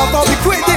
I'll be quick